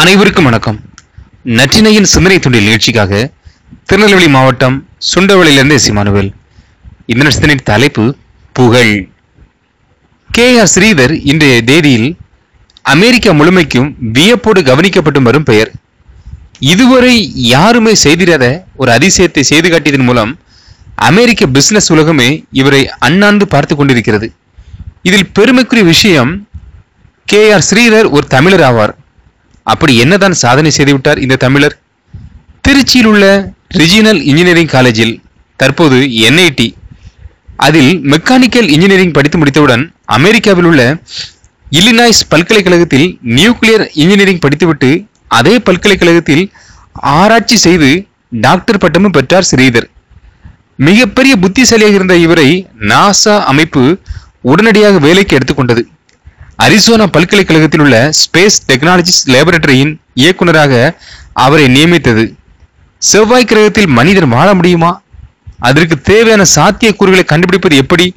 அனைவருக்கும் வணக்கம். நற்றினையின் சிந்தனை துண்டில் நிகழ்ச்சிக்காக திருநெல்வேலி மாவட்டம் சுண்டவளியிலிருந்து எஸ். இமானுவேல். இந்த நட்சத்திரின் தலைப்பு புகழ். கே. ஆர். ஸ்ரீதர் இன்றைய தேதியில் அமெரிக்கா முழுமைக்கும் வியப்போடு கவனிக்கப்பட்டு வரும் பெயர். இதுவரை யாருமே செய்திராத ஒரு அதிசயத்தை செய்து காட்டியதன் மூலம் அமெரிக்க பிசினஸ் உலகமே இவரை அண்ணாந்து பார்த்து கொண்டிருக்கிறது. இதில் பெருமைக்குரிய விஷயம் கே. ஆர். ஸ்ரீதர் ஒரு தமிழர் ஆவார். அப்படி என்னதான் சாதனை செய்துவிட்டார் இந்த தமிழர்? திருச்சியில் உள்ள ரிஜினல் இன்ஜினியரிங் காலேஜில் தற்போது என்ஐடி அதில் மெக்கானிக்கல் இன்ஜினியரிங் படித்து முடித்தவுடன் அமெரிக்காவில் உள்ள இல்லினாய்ஸ் பல்கலைக்கழகத்தில் நியூக்ளியர் இன்ஜினியரிங் படித்துவிட்டு அதே பல்கலைக்கழகத்தில் ஆராய்ச்சி செய்து டாக்டர் பட்டமும் பெற்றார் ஸ்ரீதர். மிகப்பெரிய புத்திசாலியாக இருந்த இவரை நாசா அமைப்பு உடனடியாக வேலைக்கு எடுத்துக்கொண்டது. அரிசோனா பல்கலைக்கழகத்தில் உள்ள ஸ்பேஸ் டெக்னாலஜிஸ் லேபரட்டரியின் இயக்குனராக அவரை நியமித்தது. செவ்வாய் கிரகத்தில் மனிதன் வாழ முடியுமா? அதற்கு தேவையான சாத்தியக்கூறுகளை கண்டுபிடிப்பது எப்படி?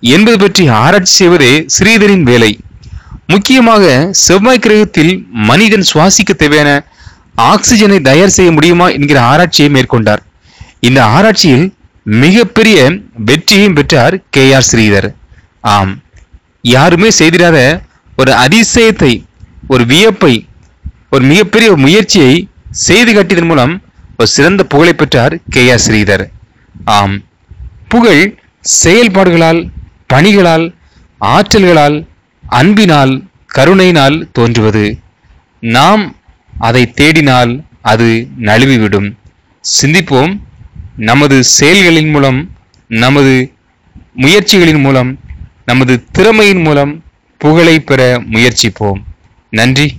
என்பது பற்றி ஆராய்ச்சி செய்வதே ஸ்ரீதரின் வேலை. முக்கியமாக செவ்வாய் கிரகத்தில் மனிதன் சுவாசிக்க தேவையான ஆக்சிஜனை தயார் செய்ய முடியுமா என்கிற ஆராய்ச்சியை மேற்கொண்டார். இந்த ஆராய்ச்சியில் மிகப்பெரிய வெற்றியையும் பெற்றார் கே ஆர் ஸ்ரீதர். ஆம். யாருமே செய்திடாத ஒரு அதிசயத்தை ஒரு வியப்பை ஒரு மிகப்பெரிய ஒரு முயற்சியை செய்து காட்டியதன் மூலம் ஒரு சிறந்த புகழை பெற்றார் கே ஆர் ஸ்ரீதர். ஆம். புகழ் செயல்பாடுகளால் பணிகளால் ஆற்றல்களால் அன்பினால் கருணையினால் தோன்றுவது. நாம் அதை தேடினால் அது நழுவிவிடும். சிந்திப்போம். நமது செயல்களின் மூலம் நமது முயற்சிகளின் மூலம் நமது திறமையின் மூலம் புகழை பெற முயற்சிப்போம். நன்றி.